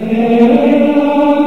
Iesus,